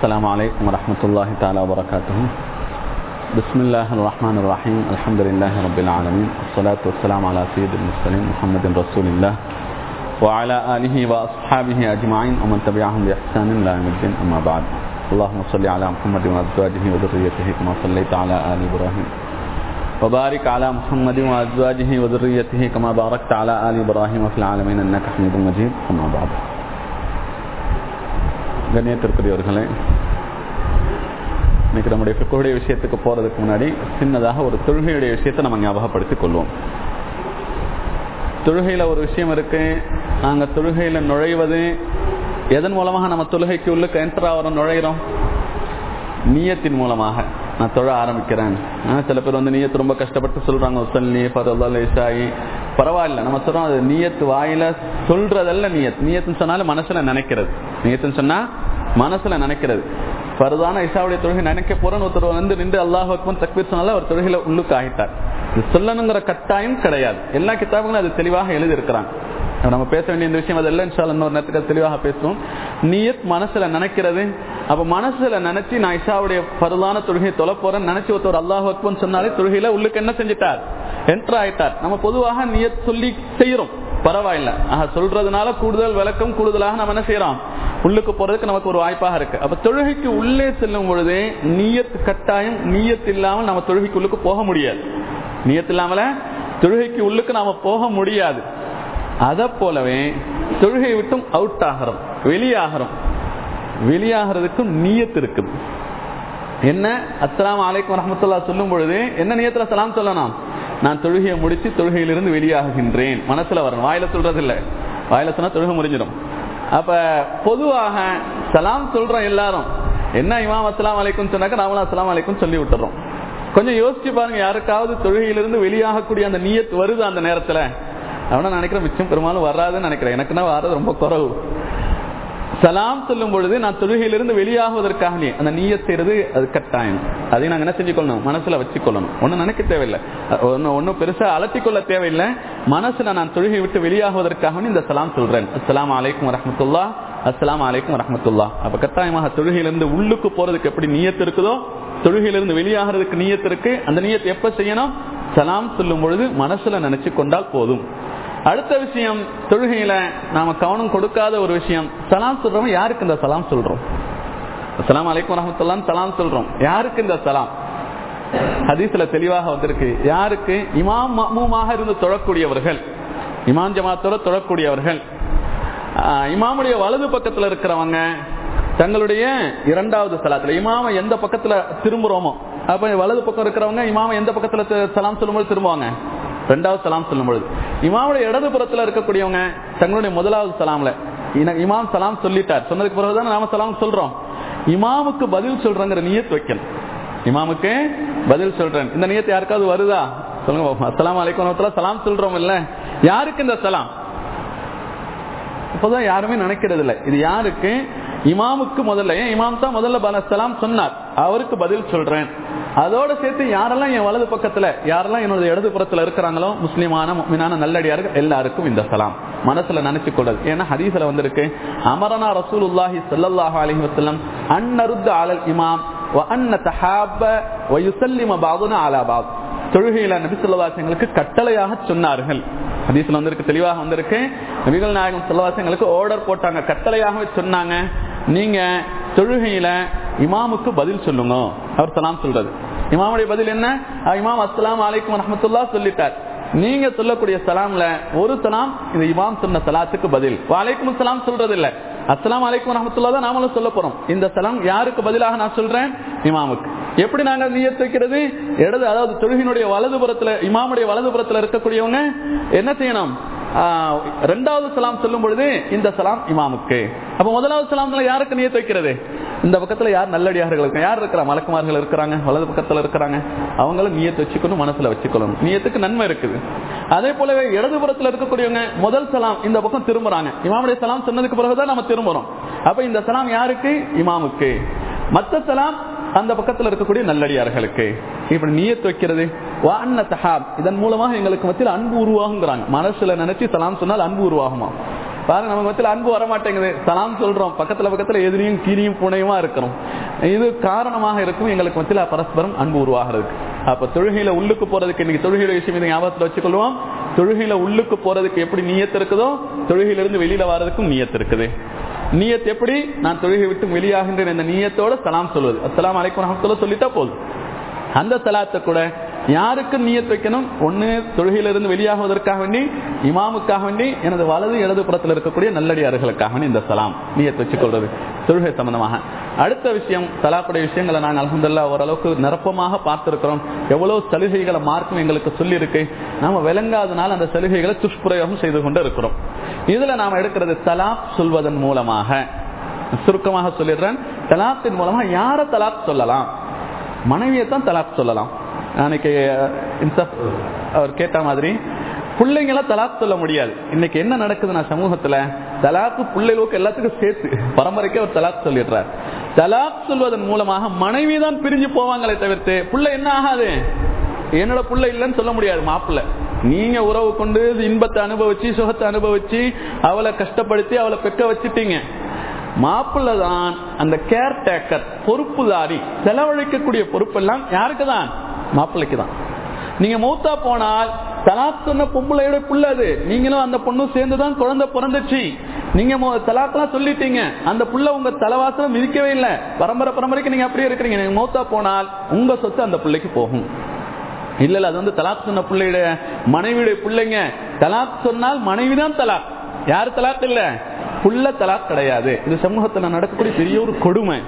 السلام عليكم ورحمة الله تعالى وبركاته بسم الله الرحمن الرحيم الحمد لله رب العالمين والصلاة والسلام على سيد المرسلين محمد رسول الله وعلى آله وأصحابه أجمعين ومن تبعهم بإحسان إلى يوم الدين أما بعد اللهم صل على محمد وأزواجه وذريته كما صليت على آل إبراهيم وبارك على محمد وأزواجه وذريته كما باركت على آل إبراهيم في العالمين إنك حميد مجيد أما بعد கண்ணியத்திற்குரியவர்களே இன்னைக்கு நம்முடைய பிக்குடைய விஷயத்துக்கு போறதுக்கு முன்னாடி சின்னதாக ஒரு தொழுகையுடைய விஷயத்தை நம்ம ஞாபகப்படுத்திக் கொள்வோம். தொழுகையில ஒரு விஷயம் இருக்கு. நாங்க தொழுகையில நுழைவது எதன் மூலமாக நம்ம தொழுகைக்கு உள்ளுக்கு என்டர் ஆகிறோம் நுழைகிறோம் நீயத்தின் மூலமாக. நான் தொழ ஆரம்பிக்கிறேன். சில பேர் வந்து நீயத்து ரொம்ப கஷ்டப்பட்டு சொல்றாங்க. உசல்லி பரவாயில்ல பரவாயில்ல நம்ம சொல்றோம் அது நீயத்து வாயில சொல்றதல்ல நீயத். நீயத்துன்னு சொன்னாலும் மனசுல நினைக்கிறது. நீயத்துன்னு சொன்னா மனசுல நினைக்கிறது. பரதான இஷாவுடைய தொழுகை நினைக்க போறேன்னு ஒருத்தர் வந்து நின்று அல்லாஹ் அக்மன் தக்பீர் சொன்னால அவர் தொழுகையில உள்ளுக்கு ஆகிட்டார் இது சொல்லணுங்கிற கட்டாயம் கிடையாது. எல்லா கிதாபங்களும் அது தெளிவாக எழுதியிருக்கிறாங்க. நம்ம பேச வேண்டிய இந்த விஷயம் அதெல்லாம் இன்ஷால் இன்னொரு நேரத்துக்கு தெளிவாக பேசுவோம். நீயத் மனசுல நினைக்கிறது. அப்ப மனசுல நினைச்சு நான் இஷாவுடைய பருதான தொழுகையை தொலை போறேன் நினைச்சு ஒருத்தர் அல்லாஹ் அக்பன் சொன்னாலே தொழுகையில உள்ளுக்கு என்ன செஞ்சிட்டார்? என்டர் ஆயிட்டார். நம்ம பொதுவாக நீயத் சொல்லி செய்யறோம். பரவாயில்ல. ஆக சொல்றதுனால கூடுதல் விளக்கம் கூடுதலாக நம்ம என்ன செய்யறோம்? உள்ளுக்கு போறதுக்கு நமக்கு ஒரு வாய்ப்பாக இருக்கு. அப்ப தொழுகைக்கு உள்ளே செல்லும் பொழுது நீயத்து கட்டாயம் நீயத்து இல்லாமல் நம்ம தொழுகைக்கு உள்ளுக்கு போக முடியாது. நீயத்து இல்லாமல தொழுகைக்கு உள்ளுக்கு நாம போக முடியாது. அத போலவே தொழுகை விட்டும் அவுட் ஆகிறோம் வெளியாகிறோம். வெளியாகிறதுக்கும் நீயத்து இருக்குது. என்ன? அஸ்லாம் அலைக்கும் ரஹமத்துல்லா சொல்லும் பொழுது என்ன நியத்துல சலாம் சொல்லணும் நான் தொழுகையை முடிச்சு தொழுகையிலிருந்து வெளியாகுகின்றேன். மனசுல வரணும். வாயில சொல்றது இல்லை வாயில சொன்னா தொழுகை முடிஞ்சிடும். அப்ப பொதுவாக சலாம் சொல்றோம் எல்லாரும். என்ன இமாம் அஸ்லாம் அலைக்கும் சொன்னாக்க நாமளும் அஸ்லாம் அலைக்கும் சொல்லி விட்டுறோம். கொஞ்சம் யோசிச்சு பாருங்க யாருக்காவது தொழுகையிலிருந்து வெளியாகக்கூடிய அந்த நீயத் வருது அந்த நேரத்துல. அவனா நினைக்கிறேன் மிச்சம் பெரும்பாலும் வராதுன்னு நினைக்கிறேன். எனக்குன்னா வர்றது ரொம்ப குறவு. சலாம் சொல்லும் பொழுது நான் தொழுகையிலிருந்து வெளியாகுவதற்காக அந்த நீய அது கட்டாயம். அதை நாங்க என்ன செஞ்சுக்கொள்ளணும்? மனசுல வச்சுக்கொள்ளணும். ஒன்னும் நினைக்க தேவையில்லை. ஒன்னும் ஒன்னும் பெருசா அலட்டிக்கொள்ள தேவையில்லை. மனசுல நான் தொழுகை விட்டு வெளியாகுவதற்காக இந்த சலாம் சொல்றேன். அஸ்லாம் அலைக்கும் வரமத்துல்லா அஸ்லாம் அலைக்கும் வரமத்துல்லா அப்ப கட்டாயமாக தொழுகையிலிருந்து உள்ளுக்கு போறதுக்கு எப்படி நீயத்து இருக்குதோ தொழுகையிலிருந்து வெளியாகிறதுக்கு நீயத்து இருக்கு. அந்த நீயத்தை எப்ப செய்யணும்? சலாம் சொல்லும் பொழுது மனசுல நினைச்சு கொண்டால் போதும். அடுத்த விஷயம் தொழுகையில நாம கவனம் கொடுக்காத ஒரு விஷயம். சலாம் சொல்றோம் யாருக்கு இந்த சலாம் சொல்றோம்? அஸ்லாம் அலைக்கும் வரமத்துல்லாம் சலாம் சொல்றோம். யாருக்கு இந்த சலாம்? ஹதீஸ்ல தெளிவாக வந்திருக்கு. யாருக்கு? இமாம் மமூமாக இருந்து தொழக்கூடியவர்கள். இமாம் ஜமாத்தோட தொழக்கூடியவர்கள். இமாமுடைய வலது பக்கத்துல இருக்கிறவங்க தங்களுடைய இரண்டாவது சலாத்துல இமாம எந்த பக்கத்துல திரும்புறோமோ அப்ப வலது பக்கம் இருக்கிறவங்க இமாம எந்த பக்கத்துல சலாம் சொல்லும்போது திரும்புவாங்க? ரெண்டாவது சலாம் சொல்லும் பொழுது இமாமுடைய இடது புறத்துல இருக்கக்கூடியவங்க தங்களுடைய முதலாவது சலாம்ல. இமாம் சலாம் சொல்லிட்டார். சொன்னதுக்கு பிறகுதான் நாம சலாம் சொல்றோம். இமாமுக்கு பதில் சொல்றங்கிற நீயத் வைக்கணும். இமாமுக்கு பதில் சொல்றேன். இந்த நியத்து யாருக்காவது வருதா? சொல்லுங்க அஸ்லாம் அலைக்கும் சலாம் சொல்றோம் இல்ல? யாருக்கு இந்த சலாம்? இப்பதான் யாருமே நினைக்கிறது இல்லை இது யாருக்கு? இமாமுக்கு முதல்ல. ஏன் இமாம் தான் முதல்ல பலசலாம் சொன்னார். அவருக்கு பதில் சொல்றேன். அதோட சேர்த்து யாரெல்லாம் என் வலது பக்கத்துல யாரெல்லாம் என்னோட இடது புறத்துல இருக்கிறாங்களோ முஸ்லீமான மீனான நல்லடியார்கள் எல்லாருக்கும் இந்த சலாம். மனசுல நினைச்சு கொள்றது ஏன்னா ஹதீஸ்ல வந்திருக்கு அமரனா ரசூல் உல்லாஹி சல்லாஹ் அலஹி வசலம் அன்னருத் ஆலல் இமாம் தொழுகையில நபி சொல்லவாசங்களுக்கு கட்டளையாக சொன்னார்கள். ஹதீஸ்ல வந்திருக்கு தெளிவாக வந்திருக்கு. நபிகள் நாயகம் சொல்லவாசங்களுக்கு ஆர்டர் போட்டாங்க கட்டளையாகவே சொன்னாங்க. நீங்க தொழுகையில இமாமுக்கு பதில் சொல்லுங்க. அவர் சலாம் சொல்றது இமாமுடைய பதில் என்ன? இமாம் அஸ்லாம் அலைக்கும் ரஹமத்துல்லா சொல்லிட்டார். நீங்க சொல்லக்கூடிய சலாம்ல ஒரு சலாம் இந்த இமாம் சொன்ன சலாத்துக்கு பதில். வாலைக்கும் சலாம் சொல்றது இல்ல அஸ்லாம் அலைக்கும் ரஹமத்துல்லா தான் நாமளும் சொல்ல போறோம். இந்த சலாம் யாருக்கு பதிலாக நான் சொல்றேன்? இமாமுக்கு. எப்படி நாங்க நீயத்து வைக்கிறது? இடது அதாவது தொழுகினுடைய வலதுபுறத்துல இமாமுடைய வலதுபுறத்துல இருக்கக்கூடியவங்க என்ன செய்யணும்? ரெண்டாவது சலாம் சொல்லும் பொழுது இந்த சலாம் இமாமுக்கு. அப்ப முதலாவது சலாம்ல யாருக்கு நீயத்து வைக்கிறது? இந்த பக்கத்துல யார் நல்லடியார்கள் இருக்காங்க யார் இருக்கிறா? மலக்குமார்கள் இருக்கிறாங்க வலது பக்கத்துல இருக்கிறாங்க. அவங்களும் நீயத்தை வச்சுக்கணும் மனசுல வச்சுக்கணும். நீயத்துக்கு நன்மை இருக்குது. அதே போலவே இடதுபுறத்துல இருக்கக்கூடியவங்க முதல் சலாம் இந்த பக்கம் திரும்புறாங்க. இமாமுடைய சலாம் சொன்னதுக்கு பிறகுதான் நம்ம திரும்புறோம். அப்ப இந்த சலாம் யாருக்கு? இமாமுக்கு. மத்த சலாம் அந்த பக்கத்துல இருக்கக்கூடிய நல்லடியார்களுக்கு. இப்படி நீயத்து வைக்கிறது. இதன் மூலமாக எங்களுக்கு மத்தியில் அன்பு உருவாகுங்கிறாங்க. மனசுல நினைச்சு சலாம் சொன்னால் அன்பு உருவாகுமா? பாருங்க நமக்கு மத்தியில் அன்பு வர மாட்டேங்குது சலாம் சொல்றோம். பக்கத்துல பக்கத்துல எதிரியும் கீரியும் புனையுமா இருக்கிறோம் இது காரணமாக இருக்கும். எங்களுக்கு மத்தியில் பரஸ்பரம் அன்பு உருவாகிறதுக்கு. அப்ப தொழுகையில உள்ளுக்கு போறதுக்கு இன்னைக்கு தொழுகையில விஷயம் இதை ஞாபகத்தில் வச்சுக்கொள்வோம். தொழுகையில உள்ளுக்கு போறதுக்கு எப்படி நீயத்து இருக்குதோ தொழுகையிலிருந்து வெளியில வர்றதுக்கும் நீயத்து இருக்குது. நீயத் எப்படி? நான் தொழுகை விட்டு வெளியாகின்றேன் இந்த நீயத்தோட சலாம் சொல்வது. அஸ்லாம் அலைக்கும் ரஹமத்துல்லா சொல்லிட்டா போதும். அந்த சலாத்தை கூட யாருக்கு நீயத் வைக்கணும்? ஒண்ணு தொழுகையிலிருந்து வெளியாகுவதற்காக வேண்டி இமாமுக்காக வேண்டி எனது வலது இடது புறத்தில் இருக்கக்கூடிய நல்லடியார்களுக்காக வேண்டி இந்த சலாம் நீயத் வச்சுக் கொள்வது தொழுகை சம்பந்தமாக. அடுத்த விஷயம் சலாப்புடைய விஷயங்களை நாங்கள் அலமதுல்லா ஓரளவுக்கு நிரப்பமாக பார்த்திருக்கிறோம். எவ்வளவு சலுகைகளை மார்க்கும் எங்களுக்கு சொல்லி இருக்கு நாம விளங்காதனால அந்த சலுகைகளை துஷ்பிரயோகம் செய்து கொண்டு இருக்கிறோம். இதுல நாம எடுக்கிறது தலாப் சொல்வதன் மூலமாக. சுருக்கமாக சொல்லிடுறேன். தலாத்தின் மூலமா யார தலாப் சொல்லலாம்? மனைவியை தான் தலாப் சொல்லலாம். அன்னைக்கு அவர் கேட்ட மாதிரி பிள்ளைங்கள தலாக் சொல்ல முடியாது. இன்னைக்கு என்ன நடக்குதுன்னா சமூகத்துல தலாக்கு பிள்ளைகளுக்கு எல்லாத்துக்கும் சேர்த்து பரம்பரைக்கு அவர் தலாக் சொல்லிடுறார். தலாக் சொல்வதன் மூலமாக மனைவி தான் பிரிஞ்சு போவாங்களே தவிர்த்து பிள்ளை என்ன ஆகாது? என்னோட பிள்ளை இல்லைன்னு சொல்ல முடியாது மாப்பிள்ள. நீங்க உறவு கொண்டு இன்பத்தை அனுபவிச்சு சுகத்தை அனுபவிச்சு அவளை கஷ்டப்படுத்தி அவளை பெக்க வச்சுட்டீங்க. மாப்பிள்ள தான் அந்த கேர் டேக்கர் பொறுப்புதாரி செலவழிக்கக்கூடிய பொறுப்பெல்லாம் யாருக்கு தான்? மாப்பிள்ளைக்கு தான். நீங்க மூத்தா போனால் தலாக் சொன்ன பொம்பளையோட புள்ள அது. நீங்களும் அந்த பொண்ணும் சேர்ந்துதான் குழந்தை பிறந்துச்சு. நீங்க தலாக்கெல்லாம் சொல்லிட்டீங்க. அந்த புள்ள உங்க தலைவாசலம் மிதிக்கவே இல்லை. பரம்பரை பரம்பரைக்கு நீங்க அப்படியே இருக்கிறீங்க. நீங்க மூத்தா போனால் உங்க சொத்து அந்த பிள்ளைக்கு போகும். இல்ல இல்ல அது வந்து தலாக் சொன்ன பிள்ளையோட மனைவியுடைய பிள்ளைங்க. தலாக் சொன்னால் மனைவிதான் தலாக். யார் தலாக் இல்ல? புள்ள தலாக் கிடையாது. இது சமூகத்துல நடக்கக்கூடிய பெரிய ஒரு கொடுமை.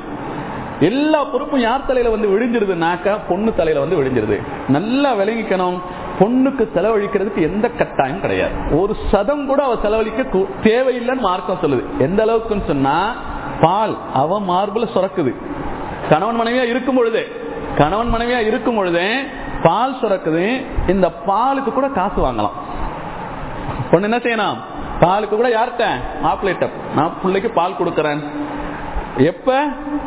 எல்லா பொறுப்பும் யார் தலையில வந்து விழிஞ்சிருதுனாக்க பொண்ணு தலையில வந்து விழிஞ்சிருது நல்லா விளங்கிக்கணும். பொண்ணுக்கு செலவழிக்கிறதுக்கு எந்த கட்டாயம் கிடையாது. ஒரு சதம் கூட அவ செலவழிக்க தேவையில்லைன்னு மார்க்கம் சொல்லுது. எந்த அளவுக்குன்னு சொன்னா பால் அவ மார்புல சுரக்குது. கணவன் மனைவியா இருக்கும் பொழுது கணவன் மனைவியா இருக்கும் பொழுதே பால் சுரக்குது. இந்த பாலுக்கு கூட காசு வாங்கலாம். பொண்ணு என்ன செய்யணும்? பாலுக்கு கூட யார்கிட்ட? மாப்பிள்ளைட்ட நான் பிள்ளைக்கு பால் கொடுக்கறேன். எப்ப?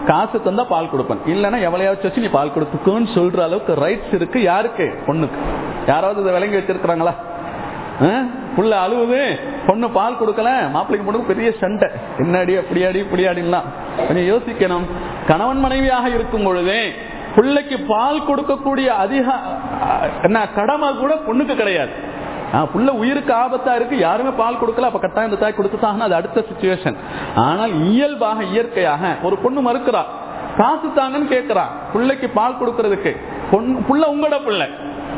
காசு தந்தா பால் கொடுப்பேன். இல்லைன்னா எவ்வளையாச்சும் வச்சு நீ பால் கொடுத்துக்கோன்னு சொல்ற அளவுக்கு ரைட்ஸ் இருக்கு. யாருக்கு? பொண்ணுக்கு. யாராவது இதை விளங்கி வச்சிருக்கிறாங்களா? புள்ள அழுவுது. பொண்ணு பால் கொடுக்கல. மாப்பிள்ளைக்கு பொண்ணுக்கு பெரிய சண்டை. என்னடி அப்படியாடி இப்படியாடிலாம் கொஞ்சம் யோசிக்கணும். கணவன் மனைவியாக இருக்கும் பொழுதே பிள்ளைக்கு பால் கொடுக்கக்கூடிய அதிக என்ன கடமை கூட பொண்ணுக்கு கிடையாது. புள்ள உயிருக்கு ஆபத்தா இருக்கு யாருமே பால் கொடுக்கல அப்ப கட்டாயம் இந்த தாய் கொடுத்துட்டாங்கன்னா அது அடுத்த சுச்சுவேஷன் ஆனால் இயல்பாக இயற்கையாக ஒரு பொண்ணு மறுக்கிறா. காசு தாங்கன்னு கேட்கிறா பிள்ளைக்கு பால் கொடுக்கறதுக்கு. புள்ள உங்களோட பிள்ளை.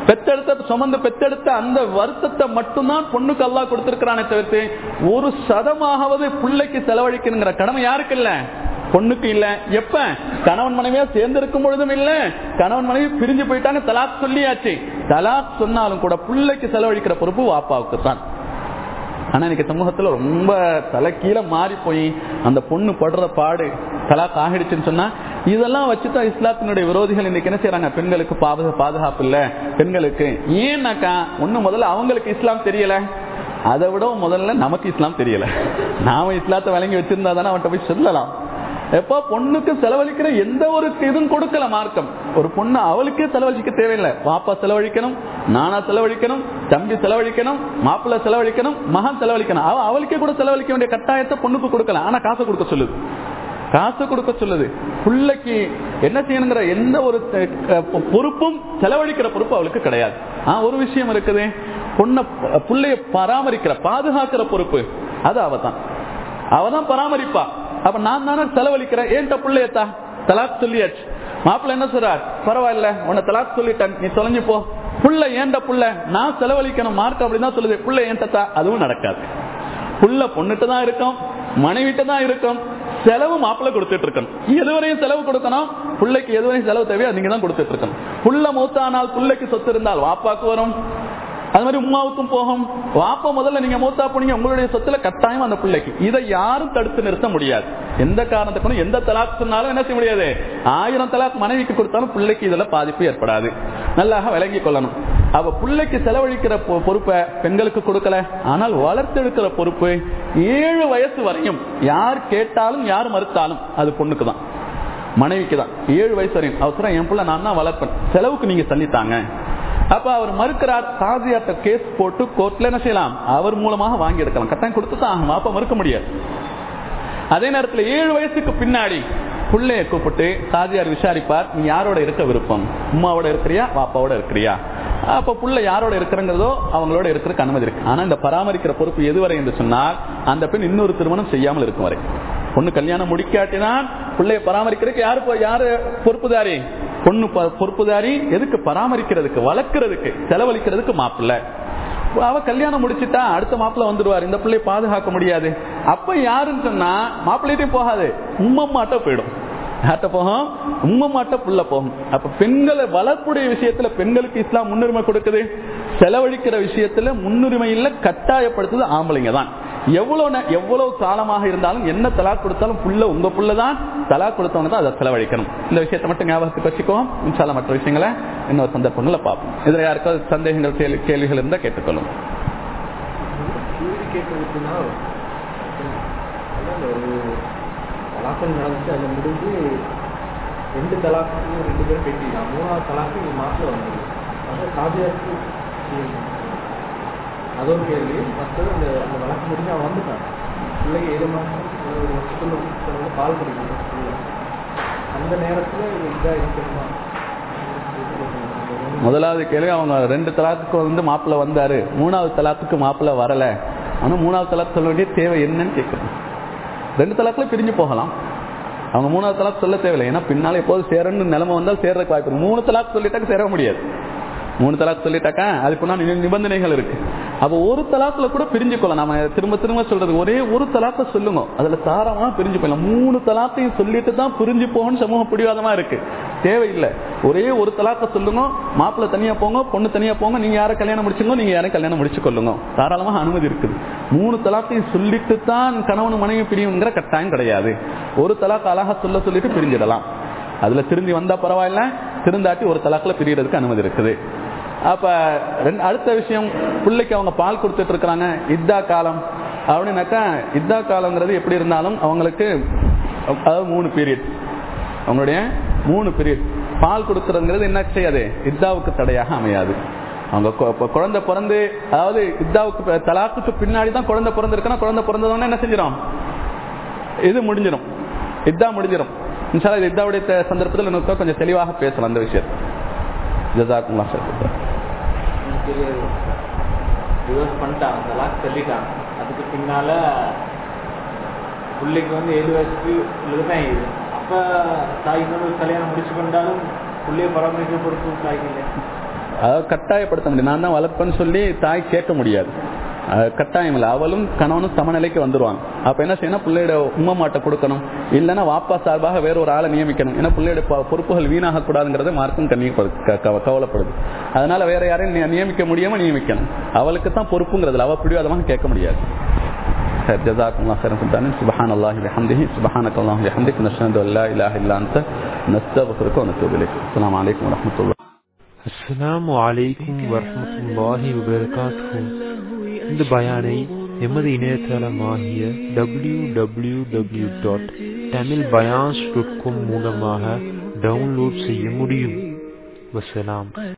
பெத்தெடுத்த சுமந்து பெத்தெடுத்த அந்த வருத்தத்தை மட்டும்தான் பொண்ணுக்கு அல்லா கொடுத்திருக்கிறானே தவிர்த்து ஒரு சதமாகவது பிள்ளைக்கு செலவழிக்கணுங்கிற கடமை யாருக்கு இல்ல? பொண்ணுக்கு இல்ல. எப்ப? கணவன் மனைவியா சேர்ந்து இருக்கும் பொழுதும் இல்ல. கணவன் மனைவி பிரிஞ்சு போயிட்டாங்க தலாக் சொல்லியாச்சு. தலாக் சொன்னாலும் கூட பிள்ளைக்கு செலவழிக்கிற பொறுப்பு வாப்பாவுக்கு தான் ஆனா இன்னைக்கு சமூகத்துல ரொம்ப தலை கீழே மாறி போய் அந்த பொண்ணு படுற பாடு தலாக் ஆகிடுச்சுன்னு சொன்னா இதெல்லாம் வச்சுதான் இஸ்லாத்தினுடைய விரோதிகள் இன்னைக்கு என்ன செய்யறாங்க பெண்களுக்கு பாதுகாப்பு இல்ல. பெண்களுக்கு ஏன்னாக்கா ஒண்ணு முதல்ல அவங்களுக்கு இஸ்லாம் தெரியல. அதை விட முதல்ல நமக்கு இஸ்லாம் தெரியல. நாம இஸ்லாத்தை வழங்கி வச்சிருந்தா தானே அவன்கிட்ட போய் சொல்லலாம். எப்ப பொண்ணுக்கு செலவழிக்கிற எந்த ஒரு இதுவும் கொடுக்கல மார்க்கம். ஒரு பொண்ணு அவளுக்கே செலவழிக்க தேவையில்லை. பாப்பா செலவழிக்கணும் நானா செலவழிக்கணும் தம்பி செலவழிக்கணும் மாப்பிள்ள செலவழிக்கணும் மகன் செலவழிக்கணும். அவ அவளுக்கே கூட செலவழிக்க வேண்டிய கட்டாயத்தை பொண்ணுக்கு கொடுக்கல. ஆனா காசு கொடுக்க சொல்லுது. காசு கொடுக்க சொல்லுது. பிள்ளைக்கு என்ன செய்யணுங்கிற எந்த ஒரு பொறுப்பும் செலவழிக்கிற பொறுப்பு அவளுக்கு கிடையாது. ஆஹ் ஒரு விஷயம் இருக்குது. பொண்ணை பிள்ளைய பராமரிக்கிற பாதுகாக்கிற பொறுப்பு அது அவதான். அவதான் பராமரிப்பா. அப்ப நான் தானே செலவழிக்கிறேன். ஏன்ட்ட பிள்ளையத்தா? தலாக் சொல்லியாச்சு. மாப்பிள்ள என்ன சொல்றார்? பரவாயில்ல உன்னை தலாக் சொல்லிட்டேன். நீ தொலைஞ்சு போ. புள்ள ஏண்ட புள்ள? நான் செலவழிக்கணும். மார்க் அப்படிதான் சொல்லுது. புள்ள ஏன்டத்தா அதுவும் நடக்காது. புள்ள பொண்ணுட்டு தான் இருக்கும். மனைவிட்டு தான் இருக்கும். செலவு மாப்பிள்ள கொடுத்துட்டு இருக்கணும் எதுவரையும் செலவு கொடுக்கணும்? பிள்ளைக்கு எதுவரையும் செலவு தேவையோ? நீங்க தான் கொடுத்துட்டு இருக்கணும் புள்ள மூத்தானால் பிள்ளைக்கு சொத்து இருந்தால் வாப்பாக்கு வரும். அது மாதிரி உமாவுக்கும் போகும். வாப்ப முதல்ல நீங்க மூத்தா போனீங்க உங்களுடைய சொத்துல கட்டாயம் அந்த பிள்ளைக்கு. இதை யாரும் தடுத்து நிறுத்த முடியாது. எந்த காரணத்துக்கும் எந்த தலாக் சொன்னாலும் என்ன செய்ய முடியாது? ஆயிரம் தலாக் மனைவிக்கு கொடுத்தாலும் பிள்ளைக்கு இதுல பாதிப்பு ஏற்படாது. நல்லாக விளங்கி கொள்ளணும். அவ பிள்ளைக்கு செலவழிக்கிற பொறுப்பை பெண்களுக்கு கொடுக்கல. ஆனால் வளர்த்தெடுக்கிற பொறுப்பு ஏழு வயசு வரையும் யார் கேட்டாலும் யார் மறுத்தாலும் அது பொண்ணுக்கு தான். மனைவிக்கு தான். ஏழு வயசு வரையும். அவசரம் என் பிள்ளை நான் தான் வளர்ப்பேன். செலவுக்கு நீங்க தள்ளித்தாங்க. அப்ப அவர் மறுக்கிறார் தாசியாட்ட கேஸ் போட்டு கோர்ட்ல என்ன செய்யலாம்? அவர் மூலமாக வாங்கி எடுக்கலாம். கட்டாயம் கொடுத்து தான் ஆகும் அப்ப மறுக்க முடியாது. அதே நேரத்தில் ஏழு வயசுக்கு பின்னாடி பிள்ளைய கூப்பிட்டு தாஜியார் விசாரிப்பார் நீ யாரோட இருக்க விருப்பம்? உமாவோட இருக்கிறியா? பாப்பாவோட இருக்கிறியா? அப்ப புள்ள யாரோட இருக்கிறங்கிறதோ அவங்களோட இருக்கிறதுக்கு அனுமதி இருக்கு. ஆனா இந்த பராமரிக்கிற பொறுப்பு எதுவரை என்று சொன்னால் அந்த பெண் இன்னொரு திருமணம் செய்யாமல் இருக்கும் வரை. பொண்ணு கல்யாணம் முடிக்காட்டினால் பிள்ளைய பராமரிக்கிறதுக்கு யாரு யாரு பொறுப்புதாரி? பொண்ணு பொறுப்புதாரி எதுக்கு பராமரிக்கிறதுக்கு வளர்க்கறதுக்கு செலவழிக்கிறதுக்கு மாப்பிள்ள. அவ கல்யாணம் முடிச்சுட்டா அடுத்த மாப்பிள்ள வந்துடுவார். இந்த பிள்ளைய பாதுகாக்க முடியாது. அப்ப யாருன்னு சொன்னா மாப்பிள்ளையிட்டே போகாது. உம்மம்மாட்ட போயிடும். யார்கிட்ட போகும்? உம்மம்மாட்ட புள்ள போகும். அப்ப பெண்களை வளர்ப்புடைய விஷயத்துல பெண்களுக்கு இஸ்லாம் முன்னுரிமை கொடுக்குது. செலவழிக்கிற விஷயத்துல முன்னுரிமை இல்ல கட்டாயப்படுத்துது ஆம்பளைங்க தான். எவ்வளவு எவ்வளவு காலமாக இருந்தாலும் என்ன தலா கொடுத்தாலும் புள்ள உங்க புள்ளதான் தலா கொடுத்தவங்க தான் அதை செலவழிக்கணும். இந்த விஷயத்தை மட்டும் ஞாபகத்துக்கு வச்சுக்கோம். இன்ஷால மற்ற விஷயங்களை இன்னொரு சந்தர்ப்பங்களை பார்ப்போம். இதில் யாருக்காவது சந்தேகங்கள் கேள்வி கேள்விகள் இருந்தா கேட்டுக்கொள்ளும். தலாக்கம் நடந்துச்சு அதில் முடிஞ்சு ரெண்டு தலாக்கும் ரெண்டு பேரும் கட்டிடலாம் மூணாவது தலாக்கு இந்த மாதத்தில் வந்தது. அது காதியாருக்கு அது ஒரு கேள்வி மற்றது அந்த அந்த வழக்கு முடிஞ்சு அவன் வந்துட்டான். பிள்ளைக்கு ஏழு மாதம் ஒரு வருஷத்துல பால் குடிக்கணும். அந்த நேரத்தில் இதாக முதலாவது கேள்வி அவங்க ரெண்டு தலாத்துக்கு வந்து மாப்பிள்ள வந்தாரு. மூணாவது தலாத்துக்கு மாப்பிள்ள வரல. ஆனா மூணாவது தலாத்து சொல்ல வேண்டிய தேவை என்னன்னு கேட்கணும். ரெண்டு தலாத்துல பிரிஞ்சு போகலாம். அவங்க மூணாவது தலாத்து சொல்ல தேவையில்லை. ஏன்னா பின்னால எப்போது சேரன்னு நிலைமை வந்தால் சேர்றதுக்கு வாய்ப்பு மூணு தலாத்து சொல்லிட்டாக்க சேர முடியாது. மூணு தலாக் சொல்லிட்டாக்கா அதுக்கு பின்னாடி நிபந்தனைகள் இருக்கு. அப்போ ஒரு தலாக்குல கூட பிரிஞ்சுக்கொள்ளலாம் நம்ம திரும்ப திரும்ப சொல்றது ஒரே ஒரு தலாக்க சொல்லுங்க. அதுல தாரமா பிரிஞ்சு போயிடலாம் மூணு தலாத்தையும் சொல்லிட்டு தான் பிரிஞ்சு போகணும்னு சமூகம் பிடிவாதமா இருக்கு. தேவையில்லை. ஒரே ஒரு தலாக்க சொல்லுங்க. மாப்பிள்ள தனியா போங்க பொண்ணு தனியா போங்க. நீங்க யாரை கல்யாணம் முடிச்சுங்க நீங்க யாரை கல்யாணம் முடிச்சு கொள்ளுங்க தாராளமாக அனுமதி இருக்குது. மூணு தலாக்கையும் சொல்லிட்டு தான் கணவன் மனைவி பிரியுங்கிற கட்டாயம் கிடையாது. ஒரு தலாக்கு அழகா சொல்ல சொல்லிட்டு பிரிஞ்சிடலாம். அதுல திருந்தி வந்தா பரவாயில்ல திருந்தாட்டி ஒரு தலாக்குல பிரியறதுக்கு அனுமதி இருக்குது. அப்ப அடுத்த விஷயம் பிள்ளைக்கு அவங்க பால் கொடுத்துட்டு இருக்கிறாங்க இத்தா காலம். அப்படின்னாக்கா இத்தா காலங்கிறது எப்படி இருந்தாலும் அவங்களுக்கு அதாவது மூணு பீரியட் அவங்களுடைய மூணு பீரியட் பால் கொடுக்கறதுங்கிறது என்ன செய்யாது? இத்தாவுக்கு தடையாக அமையாது. அவங்க குழந்தை பிறந்து அதாவது இத்தாவுக்கு தலாக்குக்கு பின்னாடி தான் குழந்தை பிறந்திருக்குன்னா குழந்தை பிறந்தவொடனே என்ன செஞ்சிடும் இது முடிஞ்சிடும் இதா முடிஞ்சிடும் இன்ஷால்லா இது இத்தாவுடைய சந்தர்ப்பத்தில் இன்னும் கொஞ்சம் தெளிவாக பேசலாம் அந்த விஷயத்தை ஜசாக்குங்களா சார் ரிவர்ஸ் பண்ணிட்டான் தலாக் சொல்லிட்டான் அதுக்கு பின்னால பிள்ளைக்கு வந்து ஏழு வயசுக்கு தான் இது அப்ப தாய்க்கு கல்யாணம் முடிச்சு கொண்டாலும் பிள்ளைய பராமரிக்க பொறுப்பு தாய்க்கு இல்லை அதாவது கட்டாயப்படுத்த முடியும். நான் தான் வளர்ப்பேன்னு சொல்லி தாய் கேட்க முடியாது. கட்டாயம் இல்லை அவளும் கணவனும் சமநிலைக்கு வந்துருவாங்க அப்ப என்ன செய்யணும் பிள்ளையோட உம்மா மாட்டை கொடுக்கணும் இல்லைன்னா வாப்பா சார்பாக வேற ஒரு ஆளை நியமிக்கணும் ஏன்னா பிள்ளையோட பொறுப்புகள் வீணாக கூடாதுங்கிறது மார்க்கும் கவலைப்படுது அதனால வேற யாரையும் நியமிக்க முடியாம நியமிக்கணும் அவளுக்கு தான் பொறுப்புங்கிறதுல அவ பிடிவாதமாக கேட்க முடியாது جزاكم الله خيرا سلطانا سبحان الله بحمده سبحانك اللهم وبحمدك نشهد ان لا اله الا انت نستغفرك ونتوب اليك السلام عليكم ورحمه الله அஸ்ஸலாமு அலைக்கும் வரஹமத்துல்லாஹி வபரகாத்துஹு இந்த பயானை எமது இணையதளமாகிய W W W dot Tamil Bayans dot com மூலமாக டவுன்லோட் செய்ய முடியும். வசலாம்.